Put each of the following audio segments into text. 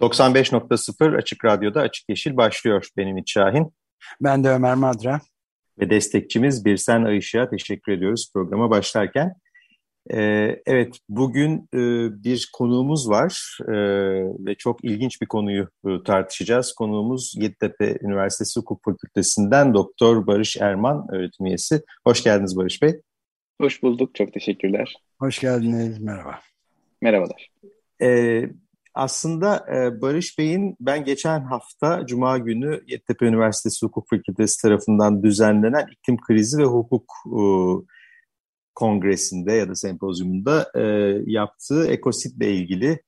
...95.0 Açık Radyo'da Açık Yeşil başlıyor. Benim İç Şahin. Ben de Ömer Madra. Ve destekçimiz Birsen Ayışık'a teşekkür ediyoruz programa başlarken. Ee, evet, bugün e, bir konuğumuz var e, ve çok ilginç bir konuyu e, tartışacağız. Konuğumuz Yeditepe Üniversitesi Hukuk Fakültesinden Doktor Barış Erman öğretim üyesi. Hoş geldiniz Barış Bey. Hoş bulduk, çok teşekkürler. Hoş geldiniz, merhaba. Merhabalar. Ee, aslında e, Barış Bey'in ben geçen hafta Cuma günü Yeditepe Üniversitesi Hukuk Fakültesi tarafından düzenlenen iklim krizi ve hukuk kongresinde ya da sempozyumunda e, yaptığı ekositle ilgili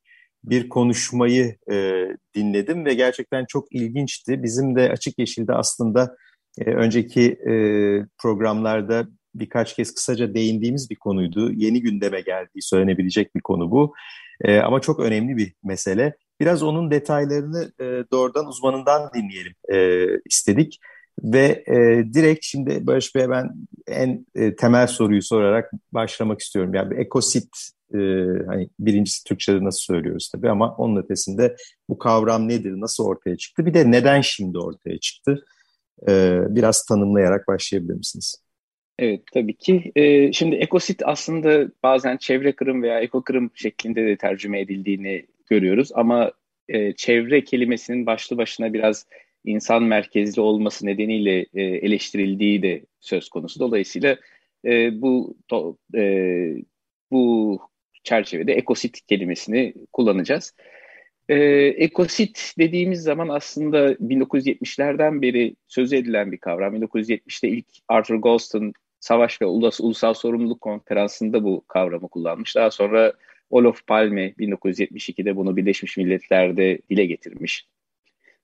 bir konuşmayı e, dinledim ve gerçekten çok ilginçti. Bizim de Açık Yeşil'de aslında e, önceki programlarda birkaç kez kısaca değindiğimiz bir konuydu. Yeni gündeme geldiği söylenebilecek bir konu bu. E, ama çok önemli bir mesele. Biraz onun detaylarını e, doğrudan uzmanından dinleyelim e, istedik. Ve e, direkt şimdi Barış Bey'e ben en e, temel soruyu sorarak başlamak istiyorum. Yani ekosit, e, hani birincisi Türkçe'de nasıl söylüyoruz tabii ama onun ötesinde bu kavram nedir, nasıl ortaya çıktı? Bir de neden şimdi ortaya çıktı? E, biraz tanımlayarak başlayabilir misiniz? Evet tabii ki. Ee, şimdi ekosit aslında bazen çevre kırım veya ekokırım şeklinde de tercüme edildiğini görüyoruz. Ama e, çevre kelimesinin başlı başına biraz insan merkezli olması nedeniyle e, eleştirildiği de söz konusu. Dolayısıyla e, bu to, e, bu çerçevede ekosit kelimesini kullanacağız. E, ekosit dediğimiz zaman aslında 1970'lerden beri söz edilen bir kavram. 1970'te ilk Arthur Goldstone Savaş ve Ulus, Ulusal Sorumluluk Konferansı'nda bu kavramı kullanmış. Daha sonra Olof Palme 1972'de bunu Birleşmiş Milletler'de dile getirmiş.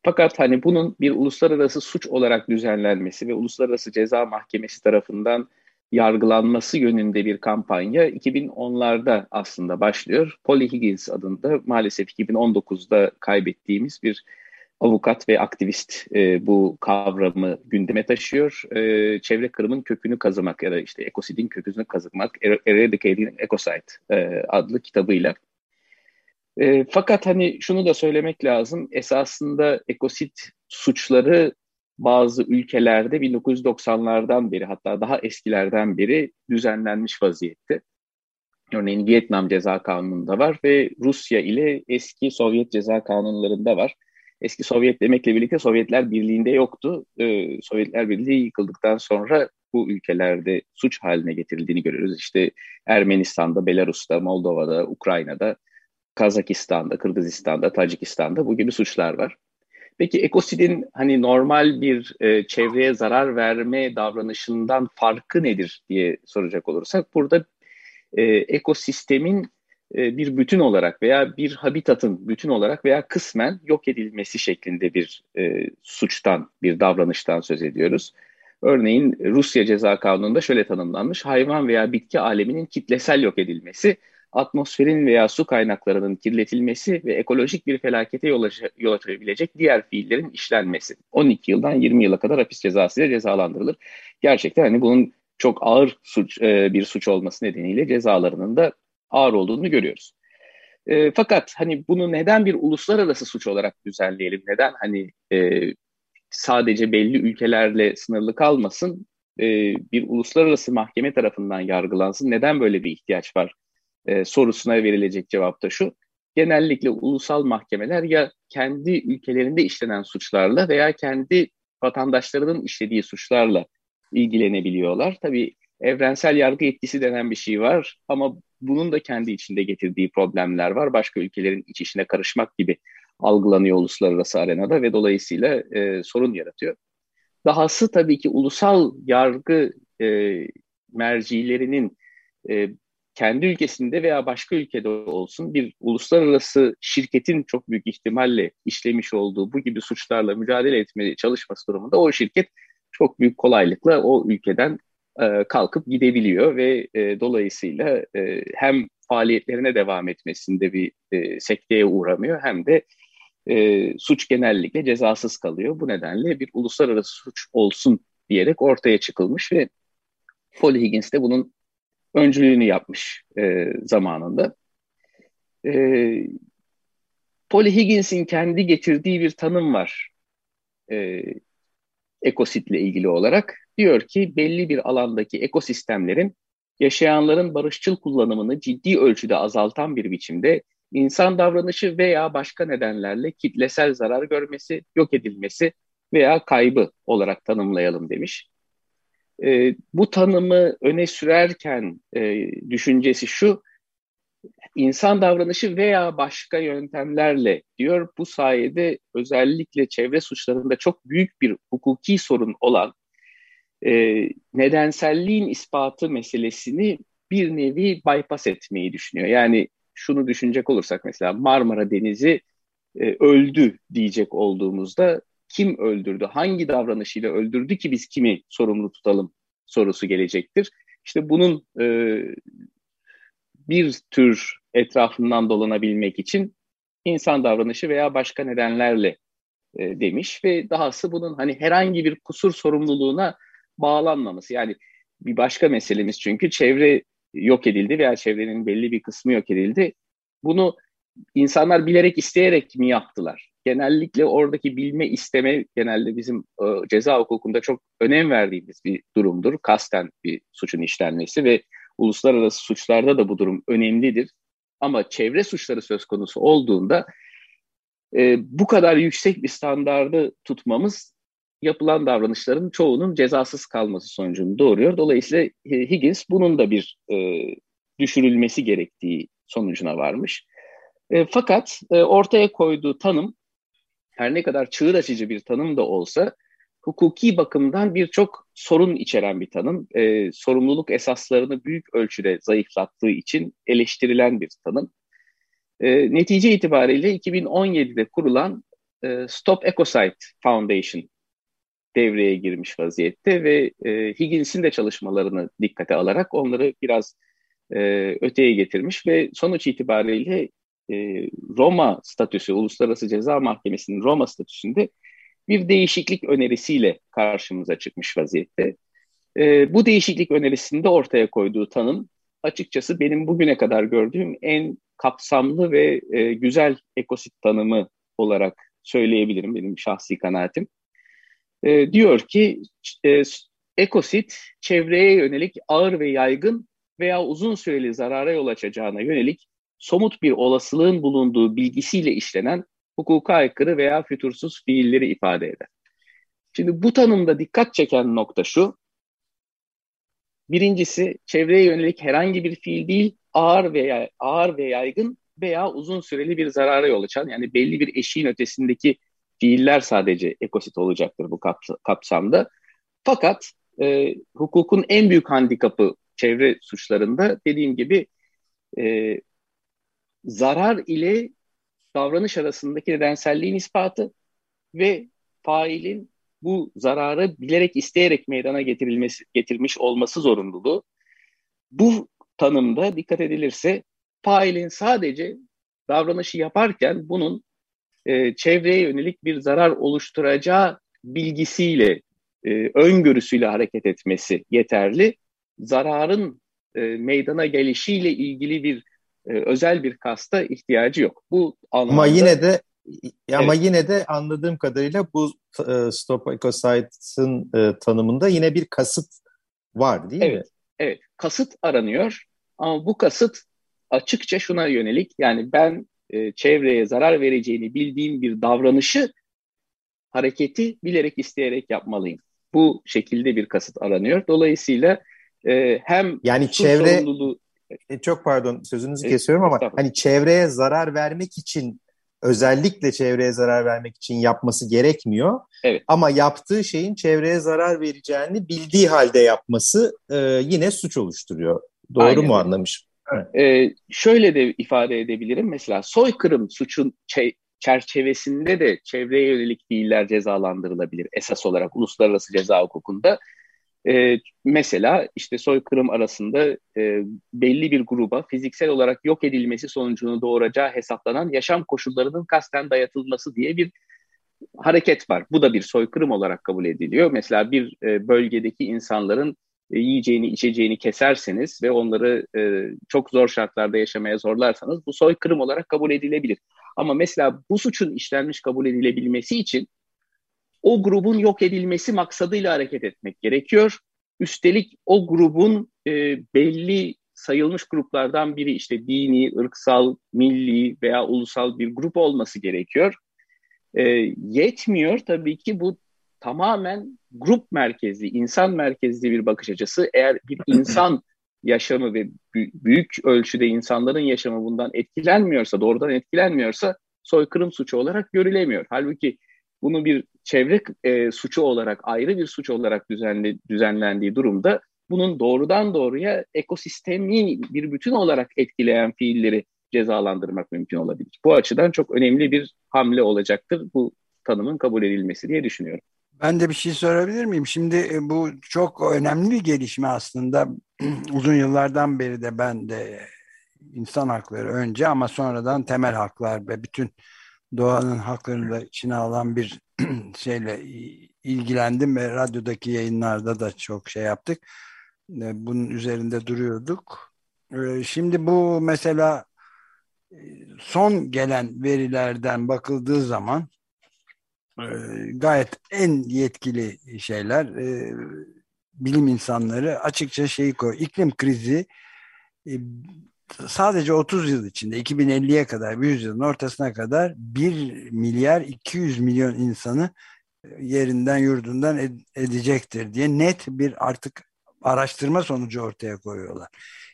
Fakat hani bunun bir uluslararası suç olarak düzenlenmesi ve Uluslararası Ceza Mahkemesi tarafından yargılanması yönünde bir kampanya 2010'larda aslında başlıyor. Polly Higgins adında maalesef 2019'da kaybettiğimiz bir avukat ve aktivist e, bu kavramı gündeme taşıyor. E, çevre kırımın kökünü kazımak ya da işte ekosidin kökünü kazımak, er-, Eradicating Ecocide e, adlı kitabıyla. E, fakat hani şunu da söylemek lazım, esasında ekosit suçları bazı ülkelerde 1990'lardan beri hatta daha eskilerden beri düzenlenmiş vaziyette. Örneğin Vietnam Ceza Kanunu'nda var ve Rusya ile eski Sovyet ceza kanunlarında var eski Sovyet demekle birlikte Sovyetler Birliği'nde yoktu. Ee, Sovyetler Birliği yıkıldıktan sonra bu ülkelerde suç haline getirildiğini görüyoruz. İşte Ermenistan'da, Belarus'ta, Moldova'da, Ukrayna'da, Kazakistan'da, Kırgızistan'da, Tacikistan'da bu gibi suçlar var. Peki ekosidin hani normal bir e, çevreye zarar verme davranışından farkı nedir diye soracak olursak burada e, ekosistemin bir bütün olarak veya bir habitatın bütün olarak veya kısmen yok edilmesi şeklinde bir e, suçtan, bir davranıştan söz ediyoruz. Örneğin Rusya Ceza Kanunu'nda şöyle tanımlanmış, hayvan veya bitki aleminin kitlesel yok edilmesi, atmosferin veya su kaynaklarının kirletilmesi ve ekolojik bir felakete yol, yol açabilecek diğer fiillerin işlenmesi. 12 yıldan 20 yıla kadar hapis cezası ile cezalandırılır. Gerçekten hani bunun çok ağır suç e, bir suç olması nedeniyle cezalarının da ağır olduğunu görüyoruz. E, fakat hani bunu neden bir uluslararası suç olarak düzenleyelim? Neden hani e, sadece belli ülkelerle sınırlı kalmasın? E, bir uluslararası mahkeme tarafından yargılansın. Neden böyle bir ihtiyaç var? E, sorusuna verilecek cevap da şu. Genellikle ulusal mahkemeler ya kendi ülkelerinde işlenen suçlarla veya kendi vatandaşlarının işlediği suçlarla ilgilenebiliyorlar. Tabii evrensel yargı etkisi denen bir şey var ama bunun da kendi içinde getirdiği problemler var. Başka ülkelerin iç işine karışmak gibi algılanıyor uluslararası arenada ve dolayısıyla e, sorun yaratıyor. Dahası tabii ki ulusal yargı e, mercilerinin e, kendi ülkesinde veya başka ülkede olsun bir uluslararası şirketin çok büyük ihtimalle işlemiş olduğu bu gibi suçlarla mücadele etmeye çalışması durumunda o şirket çok büyük kolaylıkla o ülkeden e, kalkıp gidebiliyor ve e, dolayısıyla e, hem faaliyetlerine devam etmesinde bir e, sekteye uğramıyor hem de suç genellikle cezasız kalıyor. Bu nedenle bir uluslararası suç olsun diyerek ortaya çıkılmış ve Paul Higgins de bunun öncülüğünü yapmış zamanında. E, Polly Higgins'in kendi getirdiği bir tanım var ekositle ilgili olarak. Diyor ki belli bir alandaki ekosistemlerin yaşayanların barışçıl kullanımını ciddi ölçüde azaltan bir biçimde insan davranışı veya başka nedenlerle kitlesel zarar görmesi, yok edilmesi veya kaybı olarak tanımlayalım demiş. E, bu tanımı öne sürerken e, düşüncesi şu, insan davranışı veya başka yöntemlerle diyor bu sayede özellikle çevre suçlarında çok büyük bir hukuki sorun olan e, nedenselliğin ispatı meselesini bir nevi bypass etmeyi düşünüyor. Yani şunu düşünecek olursak mesela Marmara Denizi e, öldü diyecek olduğumuzda kim öldürdü, hangi davranışıyla öldürdü ki biz kimi sorumlu tutalım sorusu gelecektir. İşte bunun e, bir tür etrafından dolanabilmek için insan davranışı veya başka nedenlerle e, demiş ve dahası bunun hani herhangi bir kusur sorumluluğuna bağlanmaması. Yani bir başka meselemiz çünkü çevre yok edildi veya çevrenin belli bir kısmı yok edildi. Bunu insanlar bilerek isteyerek mi yaptılar? Genellikle oradaki bilme isteme genelde bizim e, ceza hukukunda çok önem verdiğimiz bir durumdur. Kasten bir suçun işlenmesi ve uluslararası suçlarda da bu durum önemlidir. Ama çevre suçları söz konusu olduğunda e, bu kadar yüksek bir standardı tutmamız yapılan davranışların çoğunun cezasız kalması sonucunu doğuruyor. Dolayısıyla e, Higgins bunun da bir e, düşürülmesi gerektiği sonucuna varmış. E, fakat e, ortaya koyduğu tanım her ne kadar çığır açıcı bir tanım da olsa hukuki bakımdan birçok sorun içeren bir tanım. E, sorumluluk esaslarını büyük ölçüde zayıflattığı için eleştirilen bir tanım. E, netice itibariyle 2017'de kurulan e, Stop Ecocide Foundation devreye girmiş vaziyette ve e, Higgins'in de çalışmalarını dikkate alarak onları biraz e, öteye getirmiş ve sonuç itibariyle e, Roma statüsü, Uluslararası Ceza Mahkemesi'nin Roma statüsünde bir değişiklik önerisiyle karşımıza çıkmış vaziyette. E, bu değişiklik önerisinde ortaya koyduğu tanım açıkçası benim bugüne kadar gördüğüm en kapsamlı ve e, güzel ekosit tanımı olarak söyleyebilirim benim şahsi kanaatim. E, diyor ki e, ekosit çevreye yönelik ağır ve yaygın veya uzun süreli zarara yol açacağına yönelik somut bir olasılığın bulunduğu bilgisiyle işlenen hukuka aykırı veya fütursuz fiilleri ifade eder. Şimdi bu tanımda dikkat çeken nokta şu. Birincisi çevreye yönelik herhangi bir fiil değil, ağır veya ağır ve yaygın veya uzun süreli bir zarara yol açan yani belli bir eşiğin ötesindeki fiiller sadece ekosit olacaktır bu kapsamda. Fakat e, hukukun en büyük handikapı çevre suçlarında dediğim gibi e, zarar ile davranış arasındaki nedenselliğin ispatı ve failin bu zararı bilerek isteyerek meydana getirilmesi getirmiş olması zorunluluğu. Bu tanımda dikkat edilirse failin sadece davranışı yaparken bunun e, çevreye yönelik bir zarar oluşturacağı bilgisiyle, e, öngörüsüyle hareket etmesi yeterli. Zararın e, meydana gelişiyle ilgili bir e, özel bir kasta ihtiyacı yok. Bu anlamda Ama yine de ama evet. yine de anladığım kadarıyla bu e, stop ecocide'ın e, tanımında yine bir kasıt var değil evet, mi? Evet, kasıt aranıyor ama bu kasıt açıkça şuna yönelik yani ben e, çevreye zarar vereceğini bildiğim bir davranışı hareketi bilerek isteyerek yapmalıyım. Bu şekilde bir kasıt aranıyor. Dolayısıyla e, hem yani çevre sorumluluğu e, çok pardon sözünüzü e, kesiyorum ama hani çevreye zarar vermek için özellikle çevreye zarar vermek için yapması gerekmiyor. Evet. Ama yaptığı şeyin çevreye zarar vereceğini bildiği halde yapması e, yine suç oluşturuyor. Doğru Aynen. mu anlamışım? Evet. E, şöyle de ifade edebilirim. Mesela soykırım suçun çerçevesinde de çevreye yönelik fiiller cezalandırılabilir esas olarak uluslararası ceza hukukunda. E, mesela işte soykırım arasında e, belli bir gruba fiziksel olarak yok edilmesi sonucunu doğuracağı hesaplanan yaşam koşullarının kasten dayatılması diye bir hareket var. Bu da bir soykırım olarak kabul ediliyor. Mesela bir e, bölgedeki insanların e, yiyeceğini, içeceğini keserseniz ve onları e, çok zor şartlarda yaşamaya zorlarsanız bu soykırım olarak kabul edilebilir. Ama mesela bu suçun işlenmiş kabul edilebilmesi için o grubun yok edilmesi maksadıyla hareket etmek gerekiyor. Üstelik o grubun e, belli sayılmış gruplardan biri işte dini, ırksal, milli veya ulusal bir grup olması gerekiyor. E, yetmiyor tabii ki bu tamamen grup merkezli, insan merkezli bir bakış açısı. Eğer bir insan yaşamı ve büyük ölçüde insanların yaşamı bundan etkilenmiyorsa, doğrudan etkilenmiyorsa soykırım suçu olarak görülemiyor. Halbuki bunu bir çevre e, suçu olarak, ayrı bir suç olarak düzenli, düzenlendiği durumda bunun doğrudan doğruya ekosistemi bir bütün olarak etkileyen fiilleri cezalandırmak mümkün olabilir. Bu açıdan çok önemli bir hamle olacaktır bu tanımın kabul edilmesi diye düşünüyorum. Ben de bir şey sorabilir miyim? Şimdi e, bu çok önemli bir gelişme aslında. Uzun yıllardan beri de ben de insan hakları önce ama sonradan temel haklar ve bütün doğanın haklarını da içine alan bir şeyle ilgilendim ve radyodaki yayınlarda da çok şey yaptık. E, bunun üzerinde duruyorduk. E, şimdi bu mesela son gelen verilerden bakıldığı zaman gayet en yetkili şeyler e, bilim insanları açıkça şeyi koy. İklim krizi e, sadece 30 yıl içinde 2050'ye kadar 100 yılın ortasına kadar 1 milyar 200 milyon insanı e, yerinden yurdundan ed edecektir diye net bir artık araştırma sonucu ortaya koyuyorlar.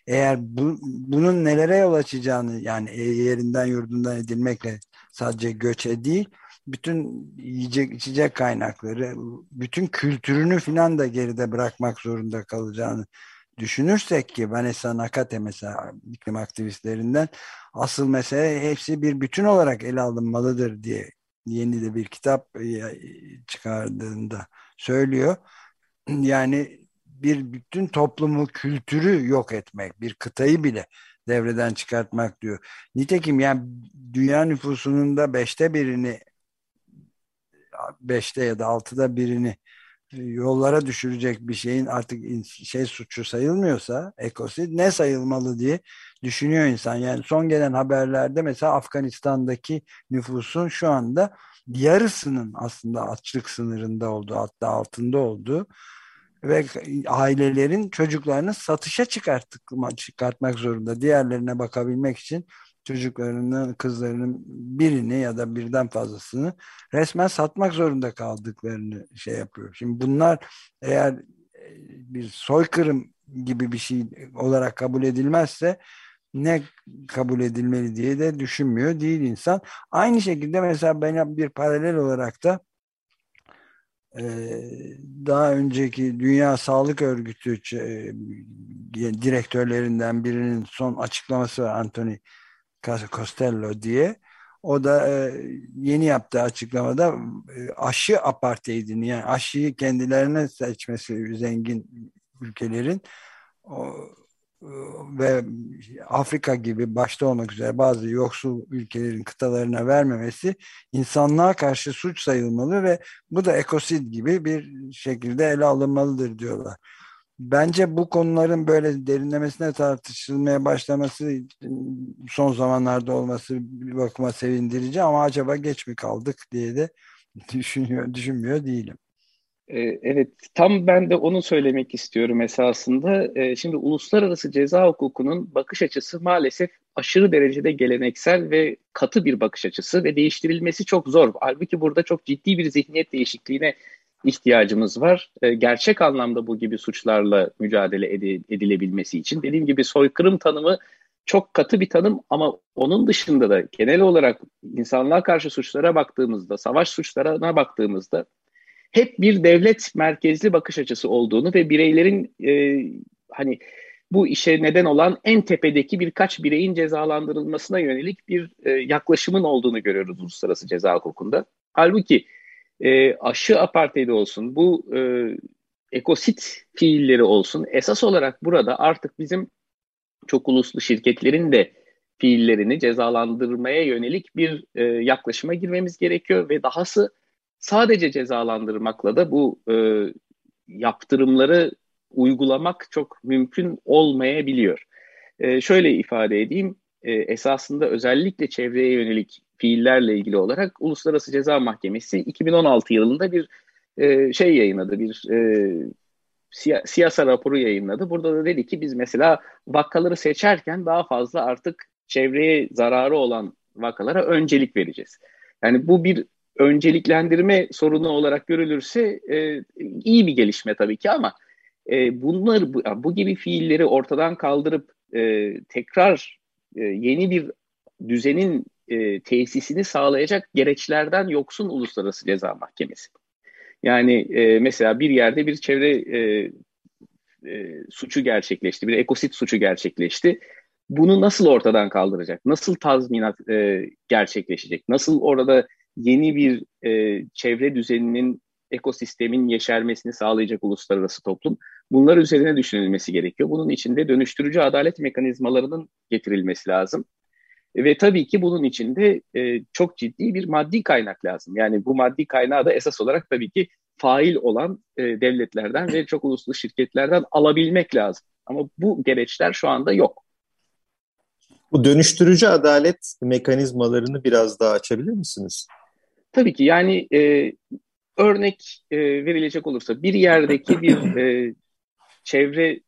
Eğer bu, bunun nelere yol açacağını yani yerinden yurdundan edilmekle sadece göçe değil bütün yiyecek içecek kaynakları, bütün kültürünü filan da geride bırakmak zorunda kalacağını düşünürsek ki Vanessa Nakate mesela iklim aktivistlerinden asıl mesele hepsi bir bütün olarak ele alınmalıdır diye yeni de bir kitap e, çıkardığında söylüyor. Yani bir bütün toplumu, kültürü yok etmek, bir kıtayı bile devreden çıkartmak diyor. Nitekim yani dünya nüfusunun da beşte birini beşte ya da altıda birini e, yollara düşürecek bir şeyin artık şey suçu sayılmıyorsa ekosid ne sayılmalı diye düşünüyor insan. Yani son gelen haberlerde mesela Afganistan'daki nüfusun şu anda yarısının aslında açlık sınırında olduğu hatta altında olduğu ve ailelerin çocuklarını satışa çıkarttık, çıkartmak zorunda. Diğerlerine bakabilmek için çocuklarının, kızlarının birini ya da birden fazlasını resmen satmak zorunda kaldıklarını şey yapıyor. Şimdi bunlar eğer e, bir soykırım gibi bir şey olarak kabul edilmezse ne kabul edilmeli diye de düşünmüyor değil insan. Aynı şekilde mesela ben bir paralel olarak da e, daha önceki Dünya Sağlık Örgütü e, direktörlerinden birinin son açıklaması var Anthony Costello diye. O da e, yeni yaptığı açıklamada e, aşı apartheidini yani aşıyı kendilerine seçmesi zengin ülkelerin e, ve Afrika gibi başta olmak üzere bazı yoksul ülkelerin kıtalarına vermemesi insanlığa karşı suç sayılmalı ve bu da ekosid gibi bir şekilde ele alınmalıdır diyorlar. Bence bu konuların böyle derinlemesine tartışılmaya başlaması son zamanlarda olması bir bakıma sevindirici ama acaba geç mi kaldık diye de düşünüyor, düşünmüyor değilim. Ee, evet, tam ben de onu söylemek istiyorum esasında. Ee, şimdi uluslararası ceza hukukunun bakış açısı maalesef aşırı derecede geleneksel ve katı bir bakış açısı ve değiştirilmesi çok zor. Halbuki burada çok ciddi bir zihniyet değişikliğine ihtiyacımız var. E, gerçek anlamda bu gibi suçlarla mücadele edilebilmesi için. Dediğim gibi soykırım tanımı çok katı bir tanım ama onun dışında da genel olarak insanlığa karşı suçlara baktığımızda, savaş suçlarına baktığımızda hep bir devlet merkezli bakış açısı olduğunu ve bireylerin e, hani bu işe neden olan en tepedeki birkaç bireyin cezalandırılmasına yönelik bir e, yaklaşımın olduğunu görüyoruz uluslararası ceza hukukunda. Halbuki e, aşı apartheid olsun, bu e, ekosit fiilleri olsun esas olarak burada artık bizim çok uluslu şirketlerin de fiillerini cezalandırmaya yönelik bir e, yaklaşıma girmemiz gerekiyor ve dahası sadece cezalandırmakla da bu e, yaptırımları uygulamak çok mümkün olmayabiliyor. E, şöyle ifade edeyim, e, esasında özellikle çevreye yönelik fiillerle ilgili olarak Uluslararası Ceza Mahkemesi 2016 yılında bir e, şey yayınladı, bir e, siya, siyasa raporu yayınladı. Burada da dedi ki biz mesela vakaları seçerken daha fazla artık çevreye zararı olan vakalara öncelik vereceğiz. Yani bu bir önceliklendirme sorunu olarak görülürse e, iyi bir gelişme tabii ki ama e, bunları bu, bu gibi fiilleri ortadan kaldırıp e, tekrar e, yeni bir düzenin e, tesisini sağlayacak gereçlerden yoksun Uluslararası Ceza Mahkemesi. Yani e, mesela bir yerde bir çevre e, e, suçu gerçekleşti, bir ekosit suçu gerçekleşti. Bunu nasıl ortadan kaldıracak? Nasıl tazminat e, gerçekleşecek? Nasıl orada yeni bir e, çevre düzeninin, ekosistemin yeşermesini sağlayacak uluslararası toplum? Bunlar üzerine düşünülmesi gerekiyor. Bunun içinde dönüştürücü adalet mekanizmalarının getirilmesi lazım. Ve tabii ki bunun içinde e, çok ciddi bir maddi kaynak lazım. Yani bu maddi kaynağı da esas olarak tabii ki fail olan e, devletlerden ve çok uluslu şirketlerden alabilmek lazım. Ama bu gereçler şu anda yok. Bu dönüştürücü adalet mekanizmalarını biraz daha açabilir misiniz? Tabii ki yani e, örnek e, verilecek olursa bir yerdeki bir e, çevre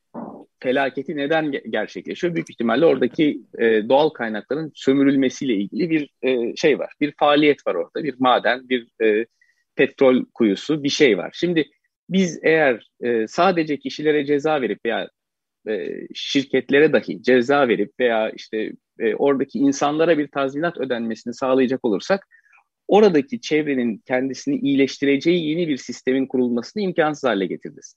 felaketi neden gerçekleşiyor? Büyük ihtimalle oradaki e, doğal kaynakların sömürülmesiyle ilgili bir e, şey var. Bir faaliyet var orada. Bir maden, bir e, petrol kuyusu, bir şey var. Şimdi biz eğer e, sadece kişilere ceza verip veya e, şirketlere dahi ceza verip veya işte e, oradaki insanlara bir tazminat ödenmesini sağlayacak olursak oradaki çevrenin kendisini iyileştireceği yeni bir sistemin kurulmasını imkansız hale getiririz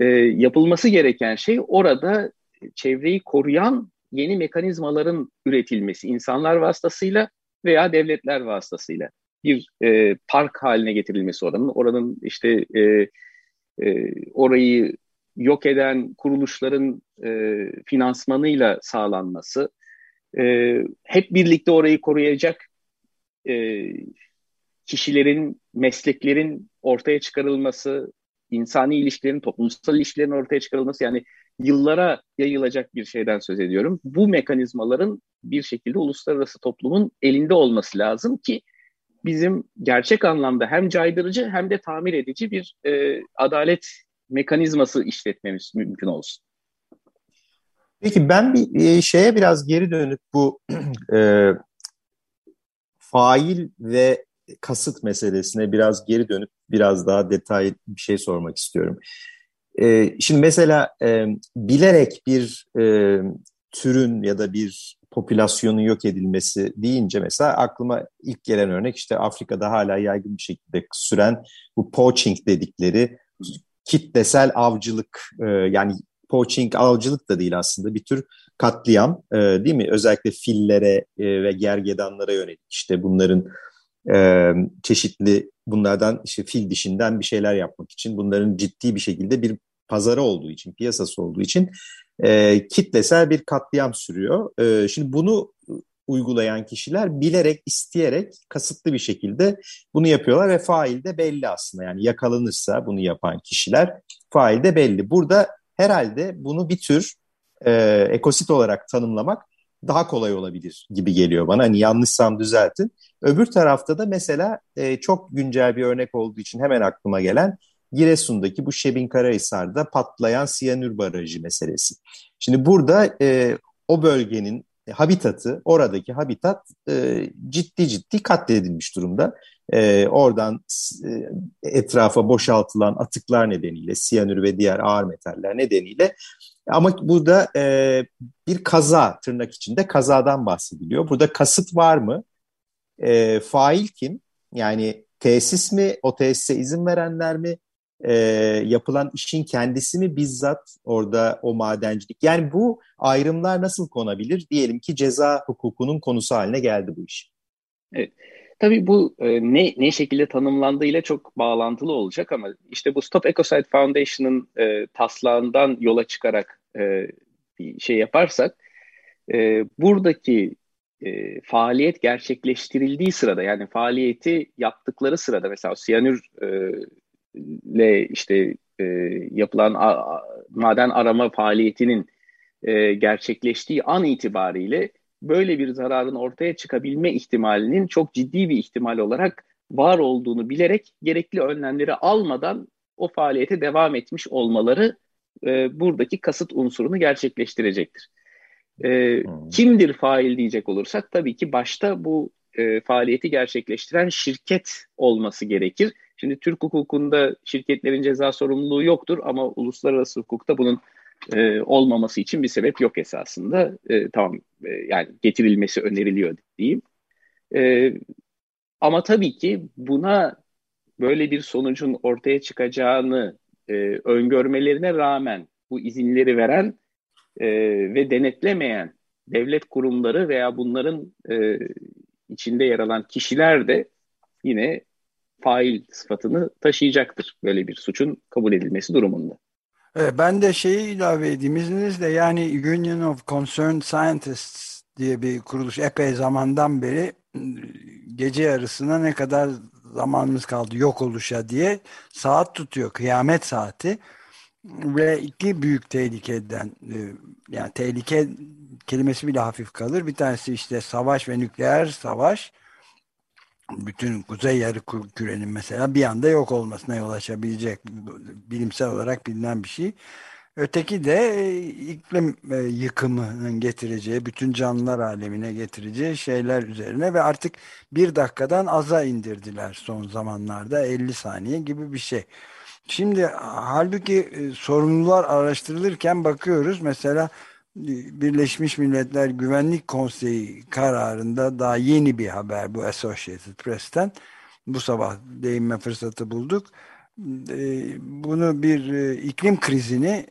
e, yapılması gereken şey orada çevreyi koruyan yeni mekanizmaların üretilmesi. İnsanlar vasıtasıyla veya devletler vasıtasıyla bir e, park haline getirilmesi oranın. Oranın işte e, e, orayı yok eden kuruluşların e, finansmanıyla sağlanması e, hep birlikte orayı koruyacak e, kişilerin mesleklerin ortaya çıkarılması insani ilişkilerin, toplumsal ilişkilerin ortaya çıkarılması yani yıllara yayılacak bir şeyden söz ediyorum. Bu mekanizmaların bir şekilde uluslararası toplumun elinde olması lazım ki bizim gerçek anlamda hem caydırıcı hem de tamir edici bir e, adalet mekanizması işletmemiz mümkün olsun. Peki ben bir e, şeye biraz geri dönüp bu e, fail ve kasıt meselesine biraz geri dönüp biraz daha detaylı bir şey sormak istiyorum. E, şimdi mesela e, bilerek bir e, türün ya da bir popülasyonun yok edilmesi deyince mesela aklıma ilk gelen örnek işte Afrika'da hala yaygın bir şekilde süren bu poaching dedikleri kitlesel avcılık e, yani poaching avcılık da değil aslında bir tür katliam e, değil mi? Özellikle fillere e, ve gergedanlara yönelik işte bunların e, çeşitli bunlardan işte fil dişinden bir şeyler yapmak için bunların ciddi bir şekilde bir pazarı olduğu için, piyasası olduğu için e, kitlesel bir katliam sürüyor. E, şimdi bunu uygulayan kişiler bilerek, isteyerek, kasıtlı bir şekilde bunu yapıyorlar ve fail de belli aslında. Yani yakalanırsa bunu yapan kişiler fail de belli. Burada herhalde bunu bir tür e, ekosit olarak tanımlamak daha kolay olabilir gibi geliyor bana. Hani yanlışsam düzeltin. Öbür tarafta da mesela e, çok güncel bir örnek olduğu için hemen aklıma gelen Giresun'daki bu Şebin Karahisar'da patlayan siyanür barajı meselesi. Şimdi burada e, o bölgenin habitatı, oradaki habitat e, ciddi ciddi katledilmiş durumda. E, oradan e, etrafa boşaltılan atıklar nedeniyle, siyanür ve diğer ağır metaller nedeniyle ama burada e, bir kaza tırnak içinde kazadan bahsediliyor. Burada kasıt var mı? E, fail kim? Yani tesis mi? O tesise izin verenler mi? e, yapılan işin kendisi mi bizzat orada o madencilik? Yani bu ayrımlar nasıl konabilir? Diyelim ki ceza hukukunun konusu haline geldi bu iş. Evet. Tabii bu e, ne ne şekilde tanımlandığıyla çok bağlantılı olacak ama işte bu Stop Ecocide Foundation'ın e, taslağından yola çıkarak e, bir şey yaparsak e, buradaki e, faaliyet gerçekleştirildiği sırada yani faaliyeti yaptıkları sırada mesela siyanür e, işte e, yapılan a, maden arama faaliyetinin e, gerçekleştiği an itibariyle böyle bir zararın ortaya çıkabilme ihtimalinin çok ciddi bir ihtimal olarak var olduğunu bilerek gerekli önlemleri almadan o faaliyete devam etmiş olmaları e, buradaki kasıt unsurunu gerçekleştirecektir. E, hmm. Kimdir fail diyecek olursak tabii ki başta bu e, faaliyeti gerçekleştiren şirket olması gerekir. Şimdi Türk hukukunda şirketlerin ceza sorumluluğu yoktur ama uluslararası hukukta bunun e, olmaması için bir sebep yok esasında. E, tamam e, yani getirilmesi öneriliyor diyeyim. E, ama tabii ki buna böyle bir sonucun ortaya çıkacağını e, öngörmelerine rağmen bu izinleri veren e, ve denetlemeyen devlet kurumları veya bunların e, içinde yer alan kişiler de yine fail sıfatını taşıyacaktır böyle bir suçun kabul edilmesi durumunda. Ben de şeyi ilave edeyim izninizle yani Union of Concerned Scientists diye bir kuruluş epey zamandan beri gece yarısına ne kadar zamanımız kaldı yok oluşa diye saat tutuyor kıyamet saati. Ve iki büyük tehlikeden e, yani tehlike kelimesi bile hafif kalır. Bir tanesi işte savaş ve nükleer savaş. Bütün kuzey yarı kürenin mesela bir anda yok olmasına yol açabilecek bilimsel olarak bilinen bir şey. Öteki de e, iklim e, yıkımının getireceği, bütün canlılar alemine getireceği şeyler üzerine ve artık bir dakikadan aza indirdiler son zamanlarda 50 saniye gibi bir şey. Şimdi halbuki e, sorumlular araştırılırken bakıyoruz mesela Birleşmiş Milletler Güvenlik Konseyi kararında daha yeni bir haber bu Associated Press'ten. Bu sabah değinme fırsatı bulduk. Ee, bunu bir e, iklim krizini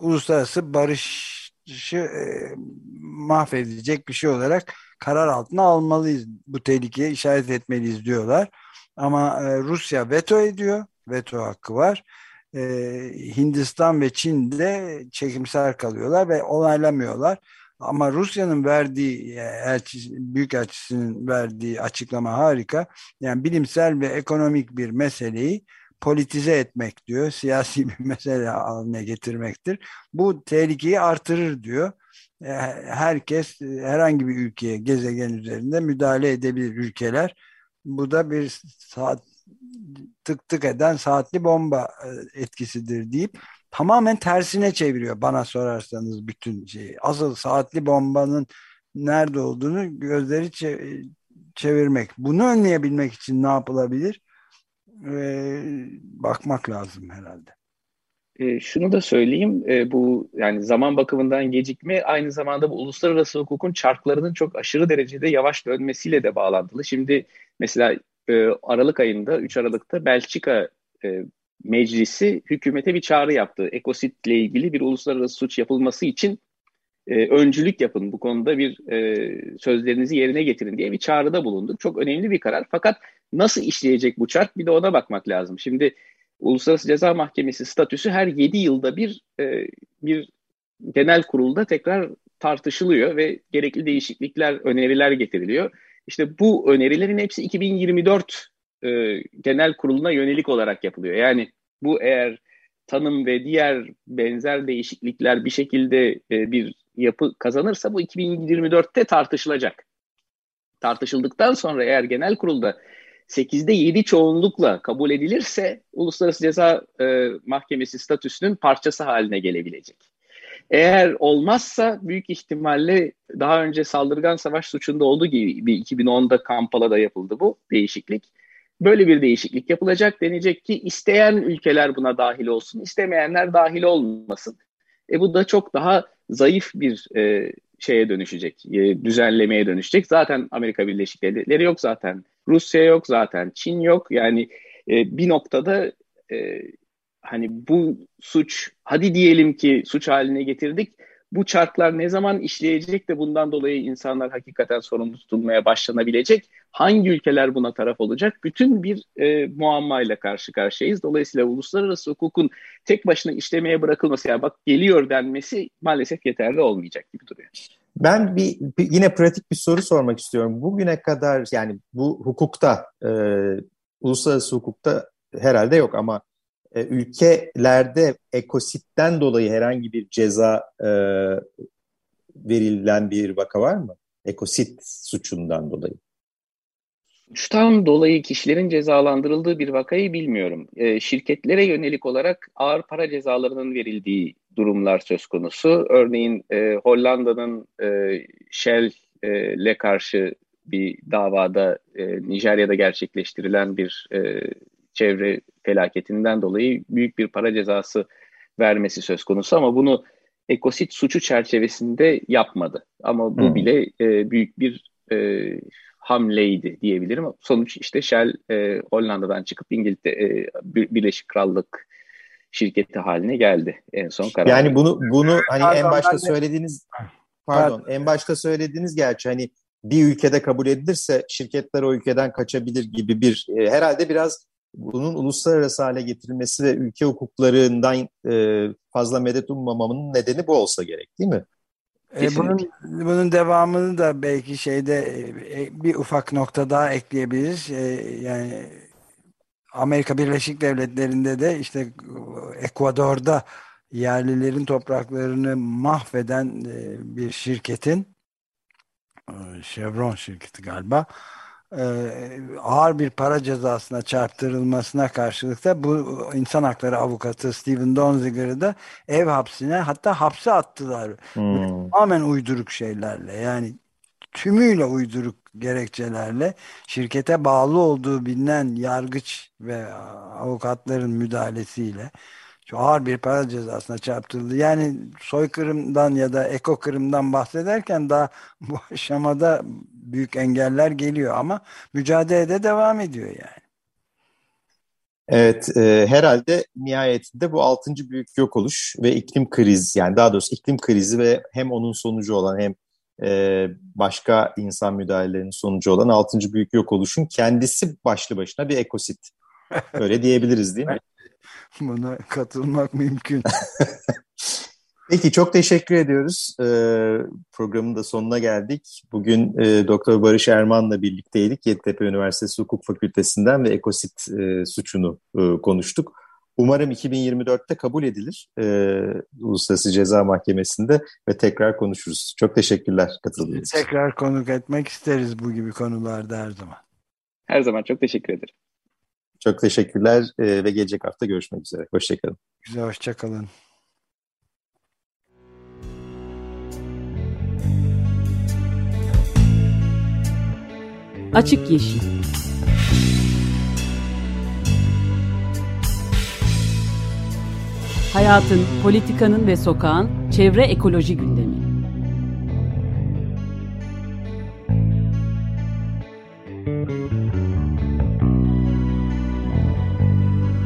uluslararası barışı e, mahvedecek bir şey olarak karar altına almalıyız. Bu tehlikeye işaret etmeliyiz diyorlar. Ama e, Rusya veto ediyor. Veto hakkı var Hindistan ve Çin de çekimsel kalıyorlar ve onaylamıyorlar. Ama Rusya'nın verdiği, elçi, büyükelçisinin verdiği açıklama harika. Yani bilimsel ve ekonomik bir meseleyi politize etmek diyor. Siyasi bir mesele haline getirmektir. Bu tehlikeyi artırır diyor. E, herkes herhangi bir ülkeye gezegen üzerinde müdahale edebilir ülkeler. Bu da bir saat tık tık eden saatli bomba e, etkisidir deyip tamamen tersine çeviriyor bana sorarsanız bütün şeyi. Asıl saatli bombanın nerede olduğunu gözleri çevirmek. Bunu önleyebilmek için ne yapılabilir? Ee, bakmak lazım herhalde. E, şunu da söyleyeyim, e, bu yani zaman bakımından gecikme aynı zamanda bu uluslararası hukukun çarklarının çok aşırı derecede yavaş dönmesiyle de bağlantılı. Şimdi mesela e, Aralık ayında 3 Aralık'ta Belçika e, Meclisi hükümete bir çağrı yaptı. Ekosit ile ilgili bir uluslararası suç yapılması için e, öncülük yapın bu konuda bir e, sözlerinizi yerine getirin diye bir çağrıda bulunduk. Çok önemli bir karar. Fakat nasıl işleyecek bu çark bir de ona bakmak lazım. Şimdi Uluslararası Ceza Mahkemesi statüsü her 7 yılda bir e, bir genel kurulda tekrar tartışılıyor ve gerekli değişiklikler, öneriler getiriliyor. İşte bu önerilerin hepsi 2024 e, genel kuruluna yönelik olarak yapılıyor. Yani bu eğer tanım ve diğer benzer değişiklikler bir şekilde e, bir yapı kazanırsa bu 2024'te tartışılacak. Tartışıldıktan sonra eğer genel kurulda 8'de 7 çoğunlukla kabul edilirse Uluslararası Ceza e, Mahkemesi statüsünün parçası haline gelebilecek. Eğer olmazsa büyük ihtimalle daha önce saldırgan savaş suçunda olduğu gibi 2010'da Kampala'da yapıldı bu değişiklik. Böyle bir değişiklik yapılacak denecek ki isteyen ülkeler buna dahil olsun, istemeyenler dahil olmasın. E bu da çok daha zayıf bir e, şeye dönüşecek, e, düzenlemeye dönüşecek. Zaten Amerika Birleşik Devletleri yok zaten, Rusya yok zaten, Çin yok. Yani e, bir noktada e, hani bu suç hadi diyelim ki suç haline getirdik bu çarklar ne zaman işleyecek de bundan dolayı insanlar hakikaten sorumlu tutulmaya başlanabilecek? Hangi ülkeler buna taraf olacak? Bütün bir e, muammayla karşı karşıyayız. Dolayısıyla uluslararası hukukun tek başına işlemeye bırakılması, yani bak geliyor denmesi maalesef yeterli olmayacak gibi duruyor. Ben bir, bir yine pratik bir soru sormak istiyorum. Bugüne kadar yani bu hukukta, e, uluslararası hukukta herhalde yok ama e, ülkelerde ekositten dolayı herhangi bir ceza e, verilen bir vaka var mı? Ekosit suçundan dolayı. Suçtan dolayı kişilerin cezalandırıldığı bir vakayı bilmiyorum. E, şirketlere yönelik olarak ağır para cezalarının verildiği durumlar söz konusu. Örneğin e, Hollanda'nın e, Shell'le karşı bir davada e, Nijerya'da gerçekleştirilen bir e, çevre felaketinden dolayı büyük bir para cezası vermesi söz konusu ama bunu ekosit suçu çerçevesinde yapmadı. Ama bu hmm. bile e, büyük bir e, hamleydi diyebilirim. Sonuç işte Shell e, Hollanda'dan çıkıp İngiltere e, Birleşik Krallık şirketi haline geldi en son karar. Yani bunu bunu hani en başta söylediğiniz pardon en başta söylediğiniz gerçi hani bir ülkede kabul edilirse şirketler o ülkeden kaçabilir gibi bir e, herhalde biraz bunun uluslararası hale getirilmesi ve ülke hukuklarından e, fazla medet ummamamın nedeni bu olsa gerek değil mi? E, bunun, bunun devamını da belki şeyde e, bir ufak nokta daha ekleyebiliriz. E, yani Amerika Birleşik Devletleri'nde de işte Ekvador'da yerlilerin topraklarını mahveden e, bir şirketin e, Chevron şirketi galiba e, ağır bir para cezasına çarptırılmasına karşılık da bu insan hakları avukatı Steven Donziger'ı da ev hapsine hatta hapse attılar. Hmm. Tamamen uyduruk şeylerle yani tümüyle uyduruk gerekçelerle şirkete bağlı olduğu bilinen yargıç ve avukatların müdahalesiyle çok ağır bir para cezasına çarptırıldı. Yani soykırımdan ya da ekokırımdan bahsederken daha bu aşamada büyük engeller geliyor ama mücadelede devam ediyor yani. Evet, e, herhalde nihayetinde bu altıncı büyük yok oluş ve iklim krizi yani daha doğrusu iklim krizi ve hem onun sonucu olan hem e, başka insan müdahalelerinin sonucu olan altıncı büyük yok oluşun kendisi başlı başına bir ekosit. Öyle diyebiliriz değil mi? Buna katılmak mümkün. Peki çok teşekkür ediyoruz. Ee, programın da sonuna geldik. Bugün e, Doktor Barış Erman'la birlikteydik. Yeditepe Üniversitesi Hukuk Fakültesinden ve ekosit e, suçunu e, konuştuk. Umarım 2024'te kabul edilir e, Uluslararası Ceza Mahkemesi'nde ve tekrar konuşuruz. Çok teşekkürler katıldığınız için. Tekrar konuk etmek isteriz bu gibi konularda her zaman. Her zaman çok teşekkür ederim. Çok teşekkürler e, ve gelecek hafta görüşmek üzere. Hoşçakalın. Güzel, hoşçakalın. Açık Yeşil Hayatın, politikanın ve sokağın çevre ekoloji gündemi.